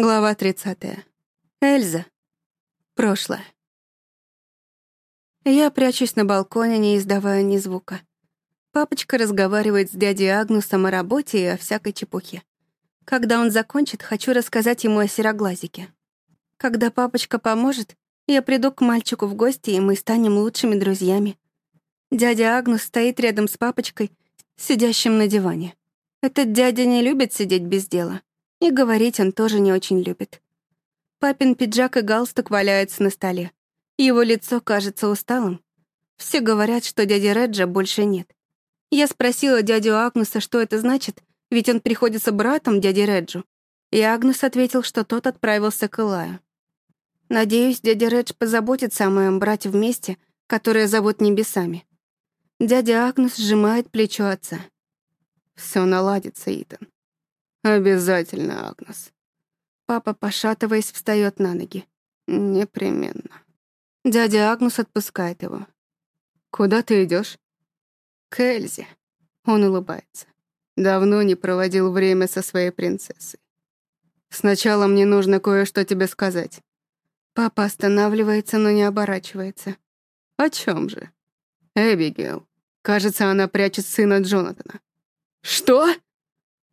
Глава 30. Эльза. Прошлое. Я прячусь на балконе, не издавая ни звука. Папочка разговаривает с дядей Агнусом о работе и о всякой чепухе. Когда он закончит, хочу рассказать ему о сероглазике. Когда папочка поможет, я приду к мальчику в гости, и мы станем лучшими друзьями. Дядя Агнус стоит рядом с папочкой, сидящим на диване. Этот дядя не любит сидеть без дела. И говорить он тоже не очень любит. Папин пиджак и галстук валяются на столе. Его лицо кажется усталым. Все говорят, что дяди Реджа больше нет. Я спросила дядю Агнуса, что это значит, ведь он приходится братом дяди Реджу. И Агнус ответил, что тот отправился к Илаю. Надеюсь, дядя Редж позаботится о моем брате вместе, которое зовут Небесами. Дядя Агнус сжимает плечо отца. Все наладится, Итан. «Обязательно, Агнес». Папа, пошатываясь, встает на ноги. «Непременно». Дядя Агнус отпускает его. «Куда ты идешь? «К Эльзе». Он улыбается. «Давно не проводил время со своей принцессой. Сначала мне нужно кое-что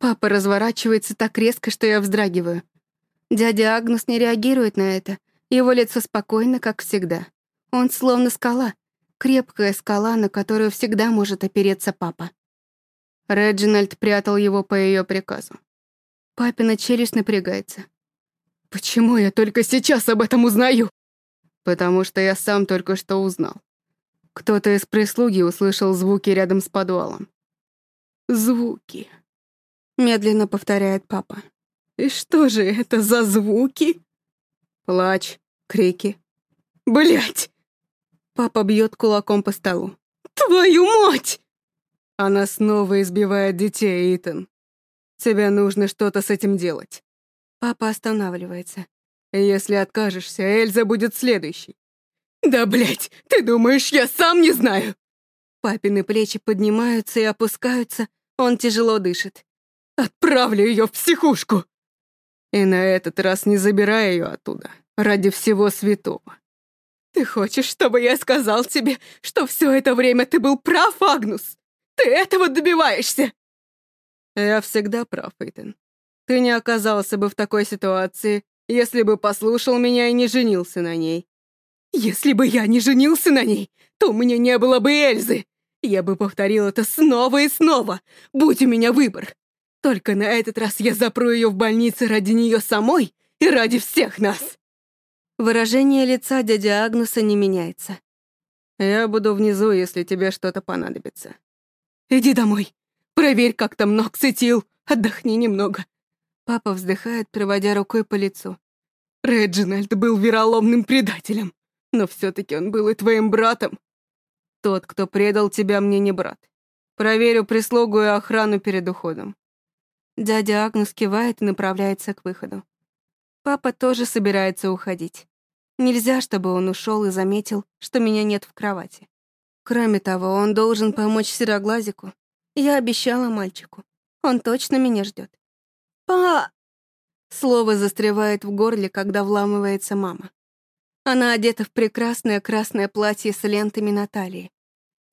тебе сказать». Папа останавливается, но не оборачивается. «О чем же?» «Эбигейл. Кажется, она прячет сына Джонатана». «Что?» Папа разворачивается так резко, что я вздрагиваю. Дядя Агнус не реагирует на это. Его лицо спокойно, как всегда. Он словно скала. Крепкая скала, на которую всегда может опереться папа. Реджинальд прятал его по ее приказу. Папина челюсть напрягается. «Почему я только сейчас об этом узнаю?» «Потому что я сам только что узнал. Кто-то из прислуги услышал звуки рядом с подвалом». «Звуки», медленно повторяет папа. И что же это за звуки? Плач, крики. Блять! Папа бьет кулаком по столу. Твою мать! Она снова избивает детей, Итан. Тебе нужно что-то с этим делать. Папа останавливается. Если откажешься, Эльза будет следующей. Да, блять, ты думаешь, я сам не знаю? Только на этот раз я запру ее в больнице ради нее самой и ради всех нас. Выражение лица дяди Агнуса не меняется. Я буду внизу, если тебе что-то понадобится. Иди домой. Проверь, как там Нокс Отдохни немного. Папа вздыхает, проводя рукой по лицу. Реджинальд был вероломным предателем, но все-таки он был и твоим братом. Тот, кто предал тебя, мне не брат. Проверю прислугу и охрану перед уходом. Дядя Агнус кивает и направляется к выходу. Папа тоже собирается уходить. Нельзя, чтобы он ушел и заметил, что меня нет в кровати. Кроме того, он должен помочь Сероглазику. Я обещала мальчику. Он точно меня ждет. «Па!» Слово застревает в горле, когда вламывается мама. Она одета в прекрасное красное платье с лентами на талии.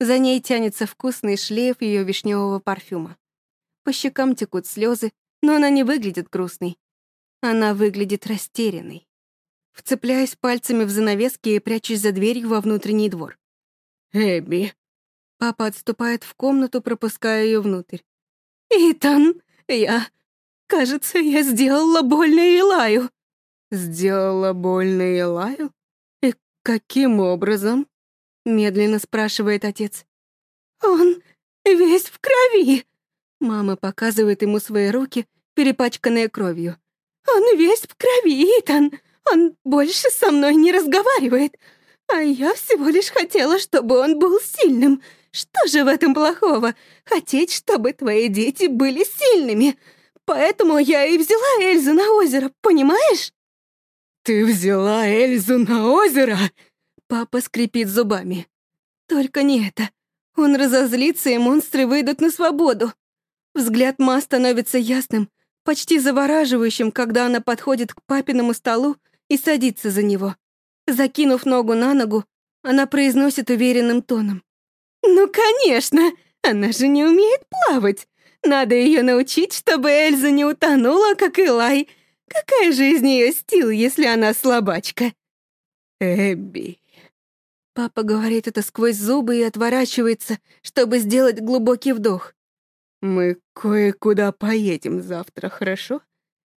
За ней тянется вкусный шлейф ее вишневого парфюма. По щекам текут слезы, но она не выглядит грустной. Она выглядит растерянной. Вцепляюсь пальцами в занавески и прячусь за дверью во внутренний двор. «Эбби». Папа отступает в комнату, пропуская ее внутрь. «Итан, я... Кажется, я сделала больно Илаю». «Сделала больно Илаю? И каким образом?» Медленно спрашивает отец. «Он весь в крови», Мама показывает ему свои руки, перепачканные кровью. «Он весь в крови, взгляд Ма становится ясным, почти завораживающим, когда она подходит к папиному столу и садится за него. Закинув ногу на ногу, она произносит уверенным тоном. «Ну, конечно! Она же не умеет плавать! Надо ее научить, чтобы Эльза не утонула, как Элай. Какая же из нее стил, если она слабачка?» «Эбби...» Папа говорит это сквозь зубы и отворачивается, чтобы сделать глубокий вдох. «Мы кое-куда поедем завтра, хорошо?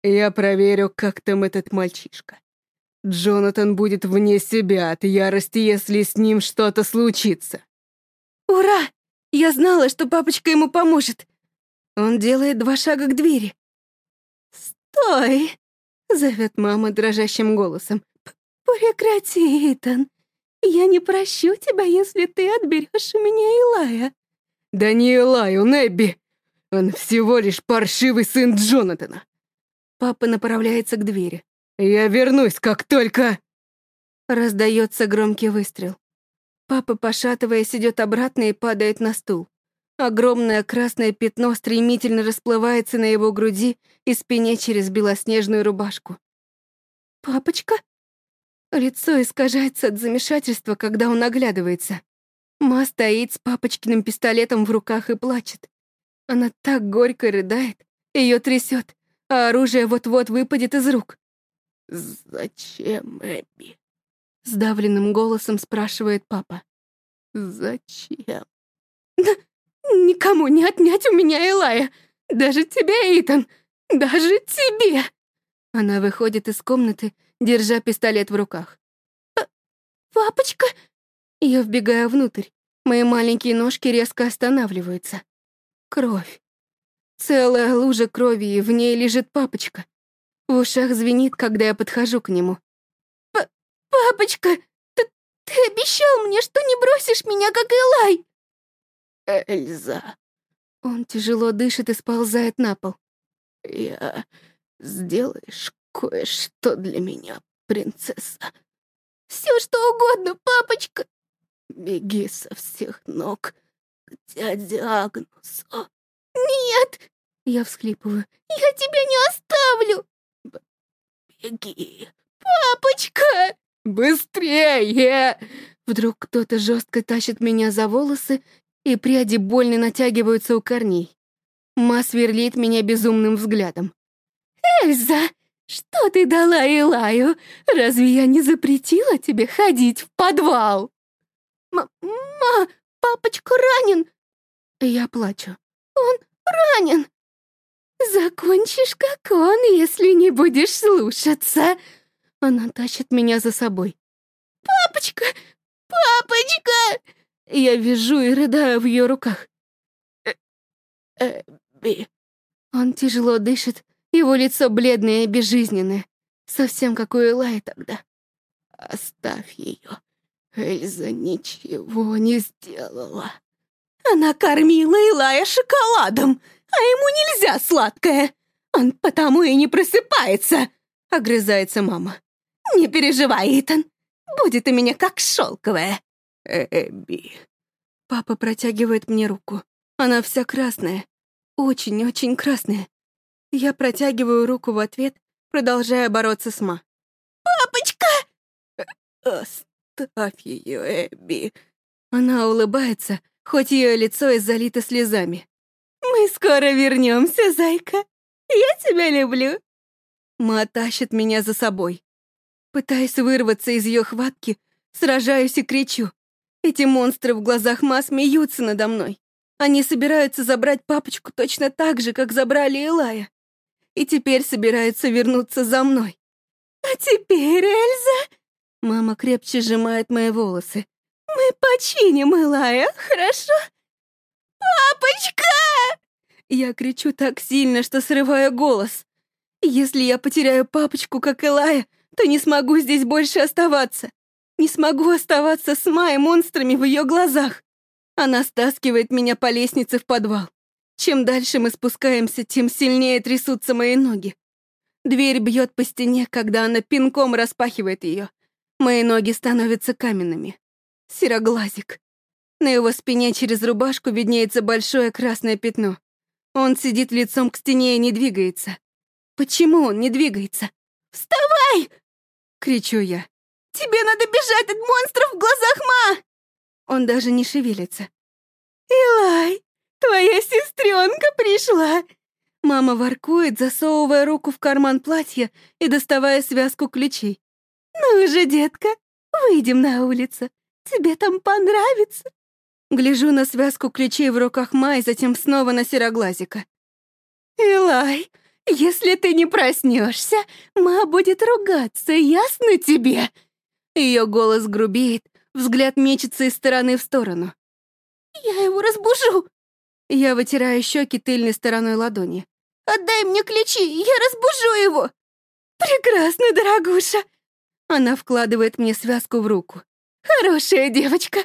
Я проверю, как там этот мальчишка. Джонатан будет вне себя от ярости, если с ним что-то случится. Ура! Я знала, что папочка ему поможет. Он делает два шага к двери. «Стой!» — зовет мама дрожащим голосом. «Прекрати, Итан. Я не прощу тебя, если ты отберешь у меня Илая». «Да не Илай, он Эбби. Он всего лишь паршивый сын Джонатана». Папа направляется к двери. «Я вернусь, как только...» Раздается громкий выстрел. Папа, пошатываясь, идет обратно и падает на стул. Огромное красное пятно стремительно расплывается на его груди и спине через белоснежную рубашку. «Папочка?» Лицо искажается от замешательства, когда он оглядывается. Ма стоит с папочкиным пистолетом в руках и плачет. Она так горько рыдает, ее трясет, а оружие вот-вот Кровь. Целая лужа крови, и в ней лежит папочка. В ушах звенит, когда я подхожу к нему. П «Папочка, ты, ты обещал мне, что не бросишь меня, как Элай!» «Эльза...» Он тяжело дышит и сползает на пол. «Я... сделаешь кое-что для меня, принцесса?» «Все что угодно, папочка!» «Беги со всех ног!» к дяде Агнусу!» «Нет!» Я всхлипываю. «Я тебя не оставлю!» Беги. Папочка! Быстрее! Вдруг кто-то жестко тащит меня за волосы, и пряди больно натягиваются у корней. Ма сверлит меня безумным взглядом. «Эльза, что ты дала Илаю? Разве я не запретила тебе ходить в подвал?» «Ма, ма папочка ранен!» Я плачу. «Он ранен!» «Закончишь, как он, если не будешь слушаться!» Она тащит меня за собой. «Папочка! Папочка!» Я вижу и рыдаю в ее руках. Эбби. Он тяжело дышит, его лицо бледное и безжизненное, совсем как у Элая тогда. Оставь ее. Эльза ничего не сделала. Она кормила Илая шоколадом, а ему нельзя сладкое. Он потому и не просыпается, огрызается мама. Не переживай, Итан, будет у меня как шелковая. Эбби. Папа протягивает мне руку. Она вся красная, очень-очень красная. Я протягиваю руку в ответ, продолжая бороться с Ма. «Папочка!» «Оставь ее, Эбби!» Она улыбается, хоть ее лицо и залито слезами. «Мы скоро вернемся, зайка. Я тебя люблю». Ма тащит меня за собой. Пытаясь вырваться из ее хватки, сражаюсь и кричу. Эти монстры в глазах Ма смеются надо мной. Они собираются забрать папочку точно так же, как забрали Элая. И теперь собираются вернуться за мной. «А теперь, Эльза...» Мама крепче сжимает мои волосы. «Мы починим Элая, хорошо?» «Папочка!» Я кричу так сильно, что срываю голос. Если я потеряю папочку, как Элая, то не смогу здесь больше оставаться. Не Она вкладывает мне связку в руку. «Хорошая девочка!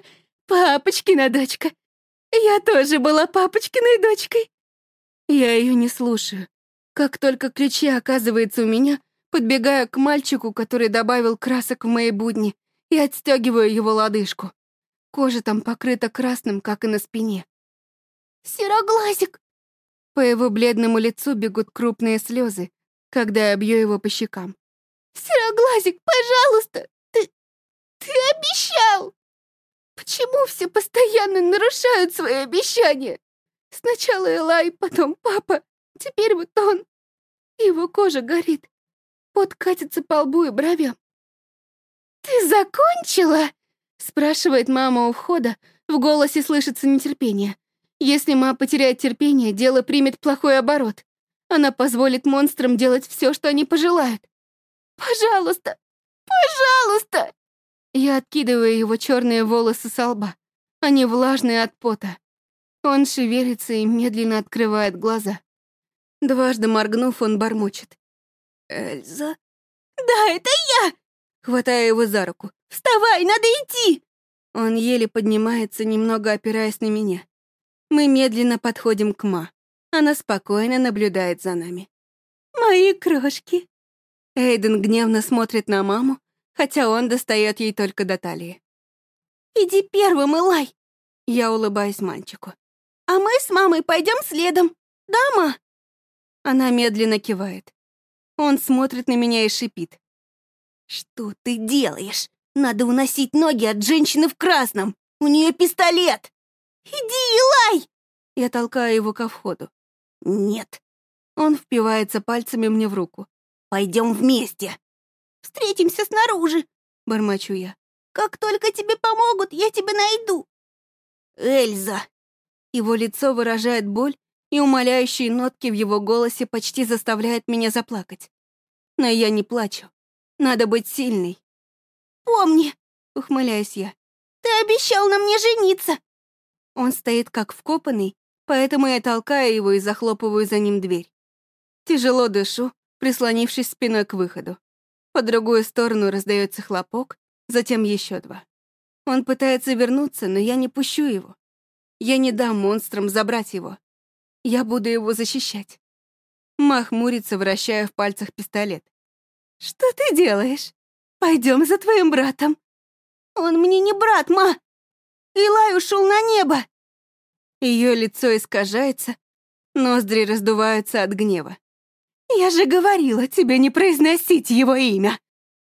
Папочкина дочка! Я тоже была папочкиной дочкой!» Я ее не слушаю. Как только ключи оказываются у меня, подбегаю к мальчику, который добавил красок в мои будни, и отстегиваю его лодыжку. Кожа там покрыта красным, как и на спине. «Сероглазик!» По его бледному лицу бегут крупные слезы, когда я бью его по щекам. Сероглазик, пожалуйста, ты... ты обещал! Почему все постоянно нарушают свои обещания? Сначала Элай, потом папа, теперь вот он. Его кожа горит, пот катится по лбу и бровям. «Ты закончила?» — спрашивает мама у входа. В голосе слышится нетерпение. Если мама потеряет терпение, дело примет плохой оборот. Она позволит монстрам делать все, что они пожелают. «Пожалуйста! Пожалуйста!» Я откидываю его черные волосы со лба. Они влажные от пота. Он шевелится и медленно открывает глаза. Дважды моргнув, он бормочет. «Эльза?» «Да, это я!» Хватаю его за руку. «Вставай, надо идти!» Он еле поднимается, немного опираясь на меня. Мы медленно подходим к Ма. Она спокойно наблюдает за нами. «Мои крошки!» Эйден гневно смотрит на маму, хотя он достает ей только до талии. «Иди первым, Илай!» Я улыбаюсь мальчику. «А мы с мамой пойдем следом, да, ма?» Она медленно кивает. Он смотрит на меня и шипит. «Что ты делаешь? Надо уносить ноги от женщины в красном! У нее пистолет!» «Иди, Илай!» Я толкаю его ко входу. «Нет». Он впивается пальцами мне в руку. «Пойдем вместе». «Встретимся снаружи», — бормочу я. «Как только тебе помогут, я тебя найду». «Эльза!» Его лицо выражает боль, и умоляющие нотки в его голосе почти заставляют меня заплакать. Но я прислонившись спиной к выходу. По другую сторону раздается хлопок, затем еще два. Он пытается вернуться, но я не пущу его. Я не дам монстрам забрать его. Я буду его защищать. Мах мурится, вращая в пальцах пистолет. «Что ты делаешь? Пойдем за твоим братом!» «Он мне не брат, ма! Илай ушел на небо!» Ее лицо искажается, ноздри раздуваются от гнева. Я же говорила тебе не произносить его имя.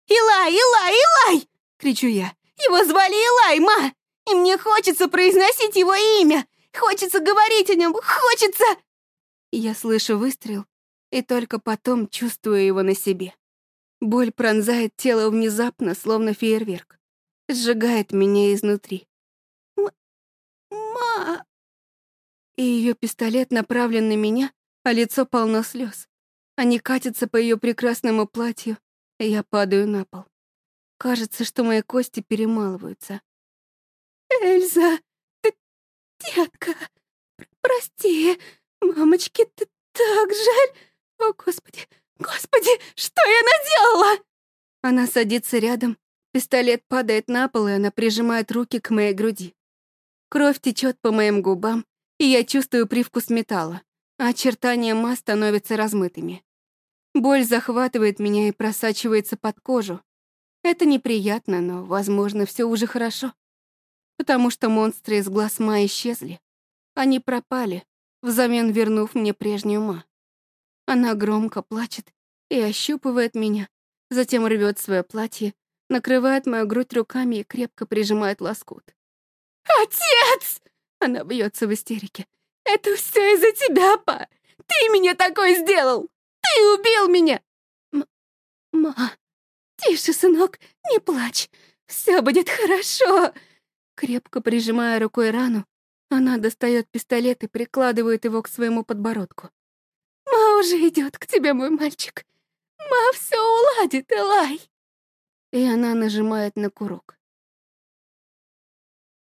«Илай, Илай, Илай!» — кричу я. «Его звали Илай, ма! И мне хочется произносить его имя! Хочется говорить о нем! Хочется!» Я слышу выстрел и только потом чувствую его на себе. Боль пронзает тело внезапно, словно фейерверк. Сжигает меня изнутри. М «Ма...» И ее пистолет направлен на меня, а лицо полно слез. Они катятся по ее прекрасному платью, и я падаю на пол. Кажется, что мои кости перемалываются. «Эльза, ты, детка, прости, мамочки, ты так жаль! О, Господи, Господи, что я наделала?» Она садится рядом, пистолет падает на пол, и она прижимает руки к моей груди. Кровь течет по моим губам, и я чувствую привкус металла, а очертания ма становятся размытыми. Боль захватывает меня и просачивается под кожу. Это неприятно, но, возможно, все уже хорошо потому что монстры из глаз Ма исчезли. Они пропали, взамен вернув мне прежнюю Ма. Она громко плачет и ощупывает меня, затем рвет свое платье, накрывает мою грудь руками и крепко прижимает лоскут. «Отец!» Она бьется в истерике. «Это все из-за Ты убил меня!» М «Ма, тише, сынок, не плачь. Все будет хорошо!» Крепко прижимая рукой рану, она достает пистолет и прикладывает его к своему подбородку. «Ма уже идет к тебе, мой мальчик. Ма все уладит, Элай!» И она нажимает на курок.